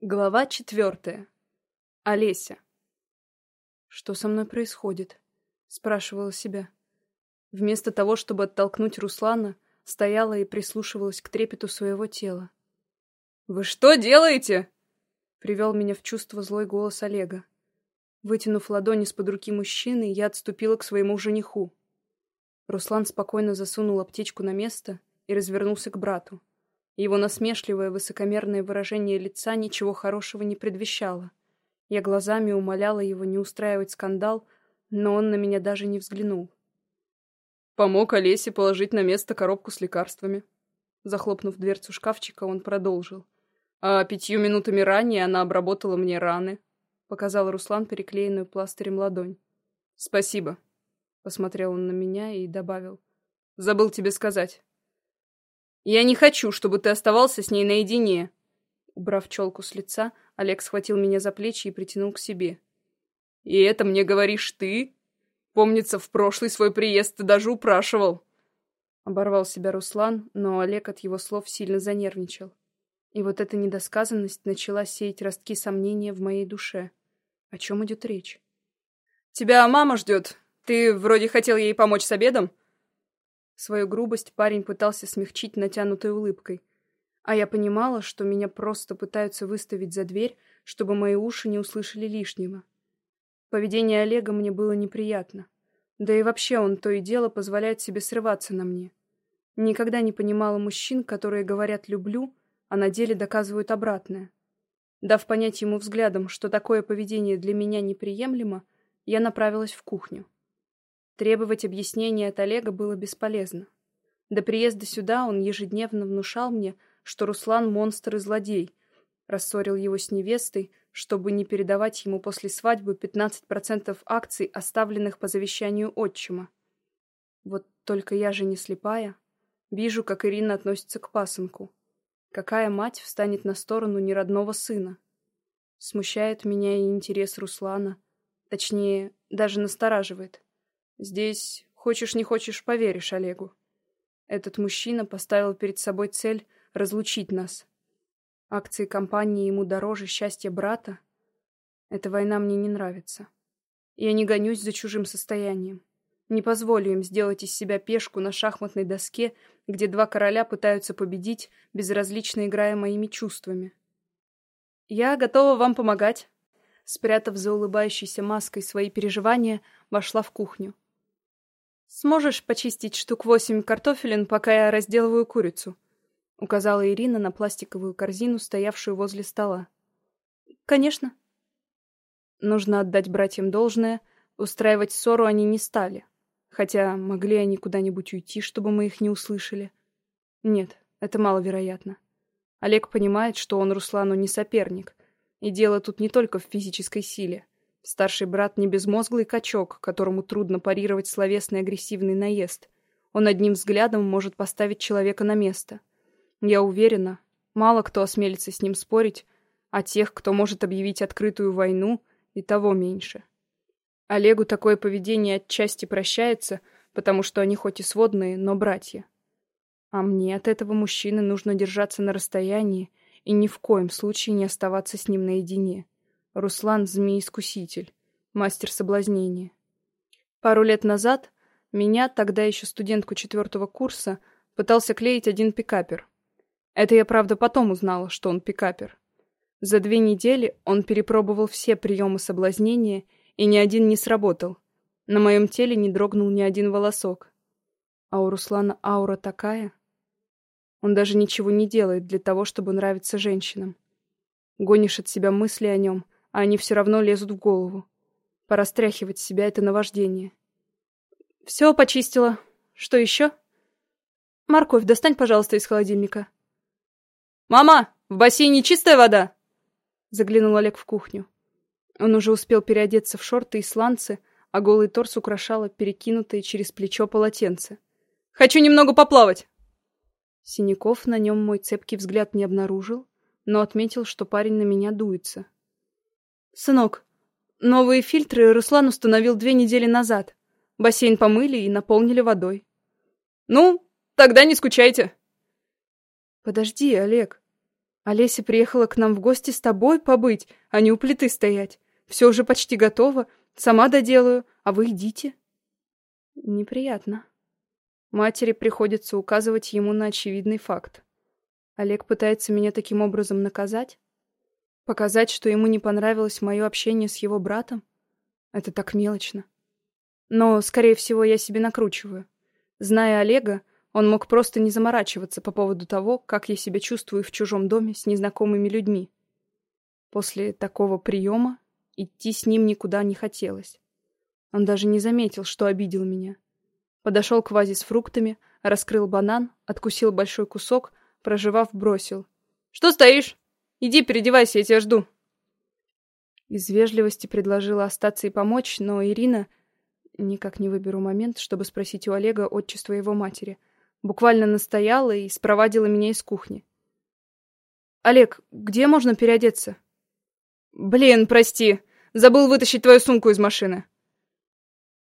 Глава четвертая. Олеся. «Что со мной происходит?» — спрашивала себя. Вместо того, чтобы оттолкнуть Руслана, стояла и прислушивалась к трепету своего тела. «Вы что делаете?» — привел меня в чувство злой голос Олега. Вытянув ладони из-под руки мужчины, я отступила к своему жениху. Руслан спокойно засунул аптечку на место и развернулся к брату. Его насмешливое высокомерное выражение лица ничего хорошего не предвещало. Я глазами умоляла его не устраивать скандал, но он на меня даже не взглянул. Помог Олесе положить на место коробку с лекарствами. Захлопнув дверцу шкафчика, он продолжил. А пятью минутами ранее она обработала мне раны. Показал Руслан переклеенную пластырем ладонь. Спасибо. Посмотрел он на меня и добавил. Забыл тебе сказать. Я не хочу, чтобы ты оставался с ней наедине. Убрав челку с лица, Олег схватил меня за плечи и притянул к себе. И это мне говоришь ты? Помнится, в прошлый свой приезд ты даже упрашивал. Оборвал себя Руслан, но Олег от его слов сильно занервничал. И вот эта недосказанность начала сеять ростки сомнения в моей душе. О чем идет речь? «Тебя мама ждет. Ты вроде хотел ей помочь с обедом?» Свою грубость парень пытался смягчить натянутой улыбкой. А я понимала, что меня просто пытаются выставить за дверь, чтобы мои уши не услышали лишнего. Поведение Олега мне было неприятно. Да и вообще он то и дело позволяет себе срываться на мне. Никогда не понимала мужчин, которые говорят «люблю», а на деле доказывают обратное. Дав понять ему взглядом, что такое поведение для меня неприемлемо, я направилась в кухню. Требовать объяснения от Олега было бесполезно. До приезда сюда он ежедневно внушал мне, что Руслан — монстр и злодей, рассорил его с невестой, чтобы не передавать ему после свадьбы 15% акций, оставленных по завещанию отчима. Вот только я же не слепая. Вижу, как Ирина относится к пасынку. Какая мать встанет на сторону неродного сына? Смущает меня и интерес Руслана. Точнее, даже настораживает. Здесь, хочешь не хочешь, поверишь Олегу. Этот мужчина поставил перед собой цель разлучить нас. Акции компании ему дороже счастья брата. Эта война мне не нравится. Я не гонюсь за чужим состоянием. Не позволю им сделать из себя пешку на шахматной доске, где два короля пытаются победить, безразлично играя моими чувствами. Я готова вам помогать. Спрятав за улыбающейся маской свои переживания, вошла в кухню. «Сможешь почистить штук восемь картофелин, пока я разделываю курицу?» — указала Ирина на пластиковую корзину, стоявшую возле стола. «Конечно». Нужно отдать братьям должное, устраивать ссору они не стали. Хотя могли они куда-нибудь уйти, чтобы мы их не услышали. Нет, это маловероятно. Олег понимает, что он Руслану не соперник. И дело тут не только в физической силе. Старший брат не безмозглый качок, которому трудно парировать словесный агрессивный наезд. Он одним взглядом может поставить человека на место. Я уверена, мало кто осмелится с ним спорить, а тех, кто может объявить открытую войну, и того меньше. Олегу такое поведение отчасти прощается, потому что они хоть и сводные, но братья. А мне от этого мужчины нужно держаться на расстоянии и ни в коем случае не оставаться с ним наедине. Руслан — змей-искуситель, мастер соблазнения. Пару лет назад меня, тогда еще студентку четвертого курса, пытался клеить один пикапер. Это я, правда, потом узнала, что он пикапер. За две недели он перепробовал все приемы соблазнения, и ни один не сработал. На моем теле не дрогнул ни один волосок. А у Руслана аура такая. Он даже ничего не делает для того, чтобы нравиться женщинам. Гонишь от себя мысли о нем — а они все равно лезут в голову. Пора стряхивать с себя это наваждение. Все почистила. Что еще? Морковь достань, пожалуйста, из холодильника. Мама, в бассейне чистая вода? Заглянул Олег в кухню. Он уже успел переодеться в шорты и сланцы, а голый торс украшало перекинутое через плечо полотенце. «Хочу немного поплавать!» Синяков на нем мой цепкий взгляд не обнаружил, но отметил, что парень на меня дуется. «Сынок, новые фильтры Руслан установил две недели назад. Бассейн помыли и наполнили водой». «Ну, тогда не скучайте». «Подожди, Олег». Олеся приехала к нам в гости с тобой побыть, а не у плиты стоять. Все уже почти готово, сама доделаю, а вы идите. Неприятно. Матери приходится указывать ему на очевидный факт. Олег пытается меня таким образом наказать? Показать, что ему не понравилось мое общение с его братом? Это так мелочно. Но, скорее всего, я себе накручиваю. Зная Олега, он мог просто не заморачиваться по поводу того, как я себя чувствую в чужом доме с незнакомыми людьми. После такого приема идти с ним никуда не хотелось. Он даже не заметил, что обидел меня. Подошел к вазе с фруктами, раскрыл банан, откусил большой кусок, проживав, бросил. «Что стоишь? Иди переодевайся, я тебя жду». Из вежливости предложила остаться и помочь, но Ирина... Никак не выберу момент, чтобы спросить у Олега отчество его матери — Буквально настояла и спровадила меня из кухни. «Олег, где можно переодеться?» «Блин, прости. Забыл вытащить твою сумку из машины».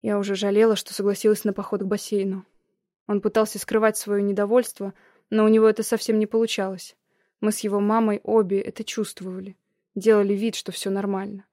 Я уже жалела, что согласилась на поход к бассейну. Он пытался скрывать свое недовольство, но у него это совсем не получалось. Мы с его мамой обе это чувствовали. Делали вид, что все нормально.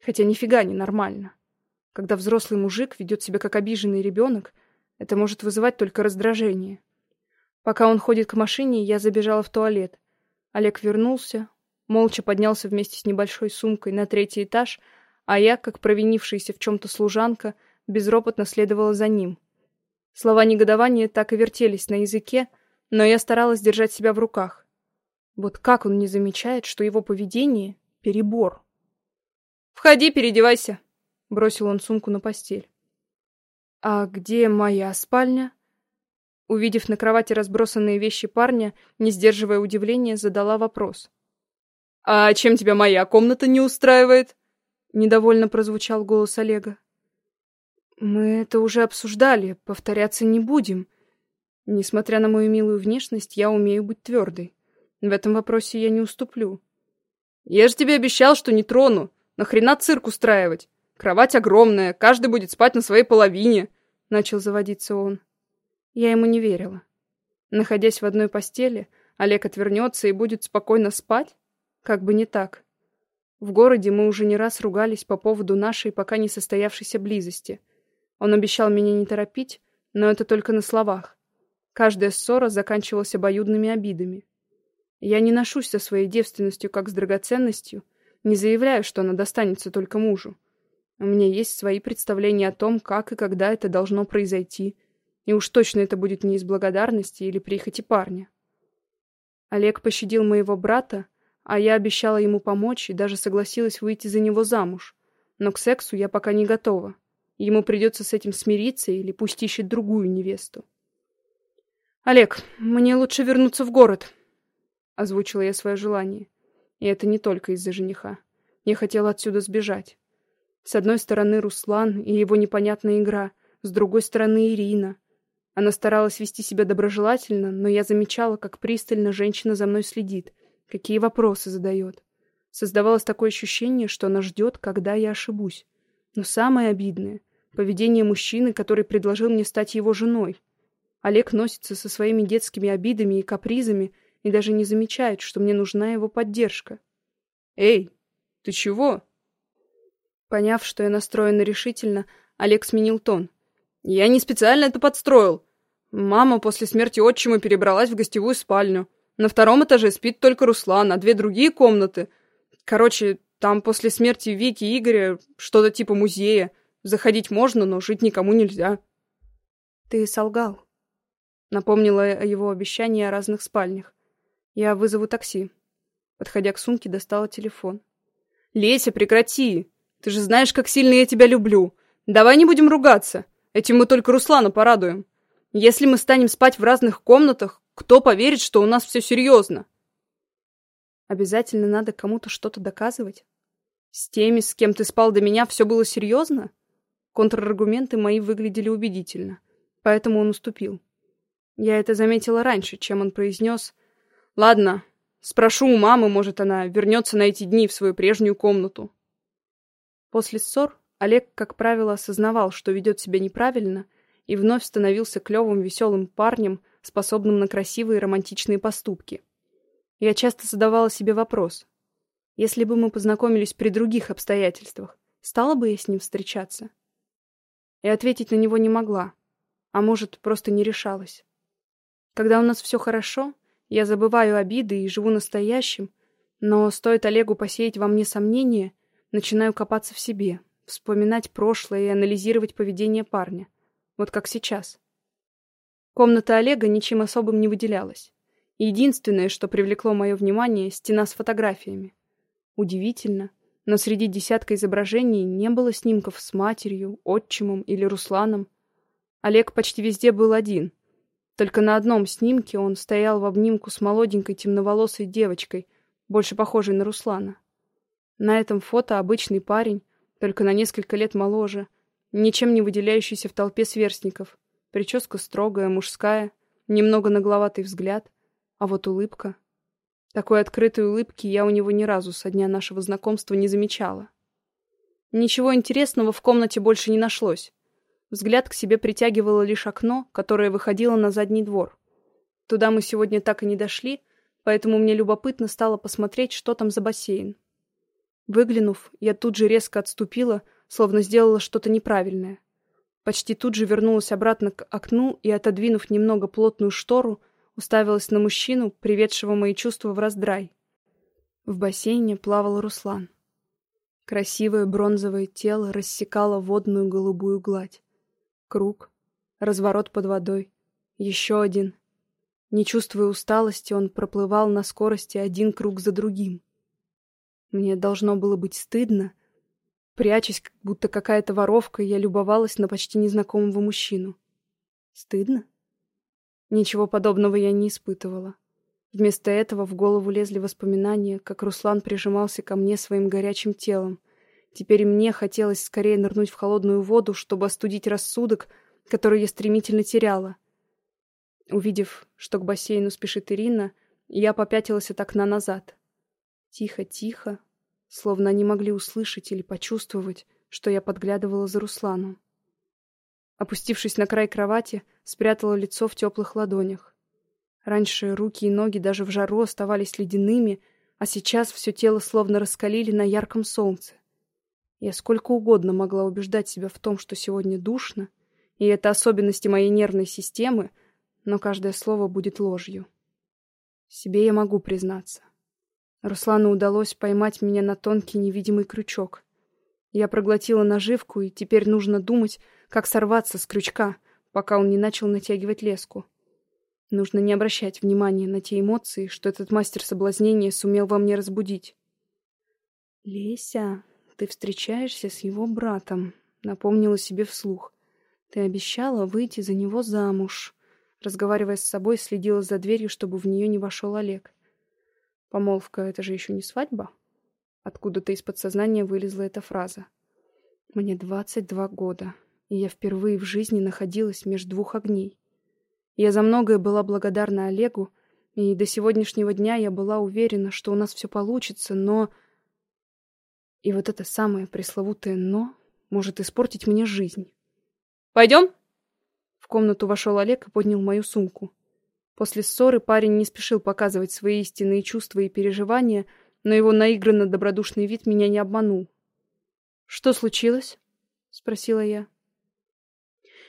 Хотя нифига не нормально. Когда взрослый мужик ведет себя как обиженный ребенок, это может вызывать только раздражение. Пока он ходит к машине, я забежала в туалет. Олег вернулся, молча поднялся вместе с небольшой сумкой на третий этаж, а я, как провинившаяся в чем-то служанка, безропотно следовала за ним. Слова негодования так и вертелись на языке, но я старалась держать себя в руках. Вот как он не замечает, что его поведение — перебор? «Входи, переодевайся!» — бросил он сумку на постель. «А где моя спальня?» Увидев на кровати разбросанные вещи парня, не сдерживая удивления, задала вопрос. «А чем тебя моя комната не устраивает?» Недовольно прозвучал голос Олега. «Мы это уже обсуждали, повторяться не будем. Несмотря на мою милую внешность, я умею быть твердой. В этом вопросе я не уступлю». «Я же тебе обещал, что не трону. Нахрена цирк устраивать? Кровать огромная, каждый будет спать на своей половине», — начал заводиться он. Я ему не верила. Находясь в одной постели, Олег отвернется и будет спокойно спать? Как бы не так. В городе мы уже не раз ругались по поводу нашей пока не состоявшейся близости. Он обещал меня не торопить, но это только на словах. Каждая ссора заканчивалась обоюдными обидами. Я не ношусь со своей девственностью как с драгоценностью, не заявляю, что она достанется только мужу. У меня есть свои представления о том, как и когда это должно произойти. И уж точно это будет не из благодарности или прихоти парня. Олег пощадил моего брата, а я обещала ему помочь и даже согласилась выйти за него замуж. Но к сексу я пока не готова. Ему придется с этим смириться или пусть ищет другую невесту. «Олег, мне лучше вернуться в город», — озвучила я свое желание. И это не только из-за жениха. Я хотела отсюда сбежать. С одной стороны Руслан и его непонятная игра, с другой стороны Ирина. Она старалась вести себя доброжелательно, но я замечала, как пристально женщина за мной следит, какие вопросы задает. Создавалось такое ощущение, что она ждет, когда я ошибусь. Но самое обидное — поведение мужчины, который предложил мне стать его женой. Олег носится со своими детскими обидами и капризами и даже не замечает, что мне нужна его поддержка. «Эй, ты чего?» Поняв, что я настроена решительно, Олег сменил тон. «Я не специально это подстроил. Мама после смерти отчима перебралась в гостевую спальню. На втором этаже спит только Руслан, а две другие комнаты. Короче, там после смерти Вики и Игоря что-то типа музея. Заходить можно, но жить никому нельзя». «Ты солгал», — напомнила о его обещании о разных спальнях. «Я вызову такси». Подходя к сумке, достала телефон. «Леся, прекрати!» Ты же знаешь, как сильно я тебя люблю. Давай не будем ругаться. Этим мы только Руслана порадуем. Если мы станем спать в разных комнатах, кто поверит, что у нас все серьезно? Обязательно надо кому-то что-то доказывать? С теми, с кем ты спал до меня, все было серьезно? Контраргументы мои выглядели убедительно, поэтому он уступил. Я это заметила раньше, чем он произнес «Ладно, спрошу у мамы, может, она вернется на эти дни в свою прежнюю комнату». После ссор Олег, как правило, осознавал, что ведет себя неправильно, и вновь становился клевым, веселым парнем, способным на красивые романтичные поступки. Я часто задавала себе вопрос. Если бы мы познакомились при других обстоятельствах, стала бы я с ним встречаться? И ответить на него не могла. А может, просто не решалась. Когда у нас все хорошо, я забываю обиды и живу настоящим, но стоит Олегу посеять во мне сомнения, начинаю копаться в себе, вспоминать прошлое и анализировать поведение парня. Вот как сейчас. Комната Олега ничем особым не выделялась. Единственное, что привлекло мое внимание, стена с фотографиями. Удивительно, но среди десятка изображений не было снимков с матерью, отчимом или Русланом. Олег почти везде был один. Только на одном снимке он стоял в обнимку с молоденькой темноволосой девочкой, больше похожей на Руслана. На этом фото обычный парень, только на несколько лет моложе, ничем не выделяющийся в толпе сверстников. Прическа строгая, мужская, немного нагловатый взгляд, а вот улыбка. Такой открытой улыбки я у него ни разу со дня нашего знакомства не замечала. Ничего интересного в комнате больше не нашлось. Взгляд к себе притягивало лишь окно, которое выходило на задний двор. Туда мы сегодня так и не дошли, поэтому мне любопытно стало посмотреть, что там за бассейн. Выглянув, я тут же резко отступила, словно сделала что-то неправильное. Почти тут же вернулась обратно к окну и, отодвинув немного плотную штору, уставилась на мужчину, приведшего мои чувства в раздрай. В бассейне плавал Руслан. Красивое бронзовое тело рассекало водную голубую гладь. Круг, разворот под водой, еще один. Не чувствуя усталости, он проплывал на скорости один круг за другим. Мне должно было быть стыдно. Прячась, как будто какая-то воровка, я любовалась на почти незнакомого мужчину. Стыдно? Ничего подобного я не испытывала. Вместо этого в голову лезли воспоминания, как Руслан прижимался ко мне своим горячим телом. Теперь мне хотелось скорее нырнуть в холодную воду, чтобы остудить рассудок, который я стремительно теряла. Увидев, что к бассейну спешит Ирина, я попятилась от окна назад. Тихо, тихо, словно они могли услышать или почувствовать, что я подглядывала за Русланом. Опустившись на край кровати, спрятала лицо в теплых ладонях. Раньше руки и ноги даже в жару оставались ледяными, а сейчас все тело словно раскалили на ярком солнце. Я сколько угодно могла убеждать себя в том, что сегодня душно, и это особенности моей нервной системы, но каждое слово будет ложью. Себе я могу признаться. Руслану удалось поймать меня на тонкий невидимый крючок. Я проглотила наживку, и теперь нужно думать, как сорваться с крючка, пока он не начал натягивать леску. Нужно не обращать внимания на те эмоции, что этот мастер соблазнения сумел во мне разбудить. «Леся, ты встречаешься с его братом», — напомнила себе вслух. «Ты обещала выйти за него замуж». Разговаривая с собой, следила за дверью, чтобы в нее не вошел Олег. «Помолвка — это же еще не свадьба?» Откуда-то из подсознания вылезла эта фраза. «Мне двадцать два года и я впервые в жизни находилась между двух огней. Я за многое была благодарна Олегу, и до сегодняшнего дня я была уверена, что у нас все получится, но... И вот это самое пресловутое «но» может испортить мне жизнь. «Пойдем?» В комнату вошел Олег и поднял мою сумку. После ссоры парень не спешил показывать свои истинные чувства и переживания, но его наигранно добродушный вид меня не обманул. «Что случилось?» — спросила я.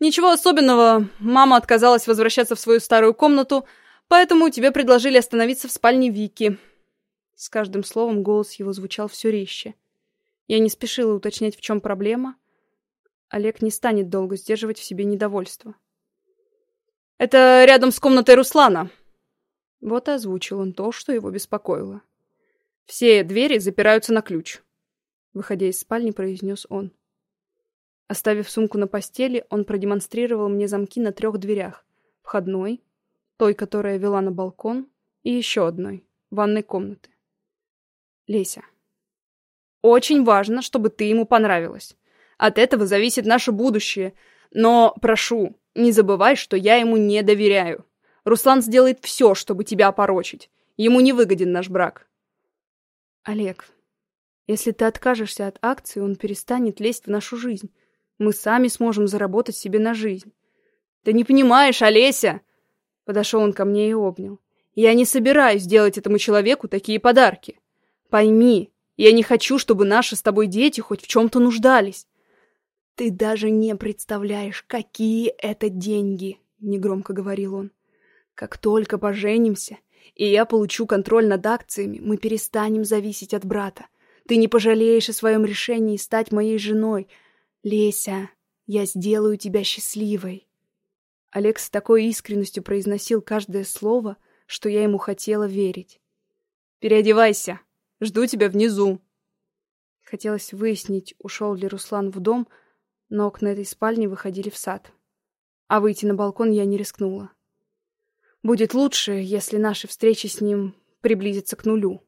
Ничего особенного. Мама отказалась возвращаться в свою старую комнату, поэтому тебе предложили остановиться в спальне Вики. С каждым словом голос его звучал все резче. Я не спешила уточнять, в чем проблема. Олег не станет долго сдерживать в себе недовольство. «Это рядом с комнатой Руслана». Вот и озвучил он то, что его беспокоило. «Все двери запираются на ключ», — выходя из спальни, произнес он. Оставив сумку на постели, он продемонстрировал мне замки на трех дверях. Входной, той, которая вела на балкон, и еще одной, ванной комнаты. Леся. Очень важно, чтобы ты ему понравилась. От этого зависит наше будущее. Но, прошу, не забывай, что я ему не доверяю. Руслан сделает все, чтобы тебя опорочить. Ему не выгоден наш брак. Олег, если ты откажешься от акции, он перестанет лезть в нашу жизнь. Мы сами сможем заработать себе на жизнь. Ты не понимаешь, Олеся!» Подошел он ко мне и обнял. Я не собираюсь делать этому человеку такие подарки. Пойми, я не хочу, чтобы наши с тобой дети хоть в чем-то нуждались. Ты даже не представляешь, какие это деньги, негромко говорил он. Как только поженимся, и я получу контроль над акциями, мы перестанем зависеть от брата. Ты не пожалеешь о своем решении стать моей женой. Леся, я сделаю тебя счастливой. Олег с такой искренностью произносил каждое слово, что я ему хотела верить. «Переодевайся! Жду тебя внизу!» Хотелось выяснить, ушел ли Руслан в дом, но окна этой спальни выходили в сад. А выйти на балкон я не рискнула. Будет лучше, если наши встречи с ним приблизятся к нулю.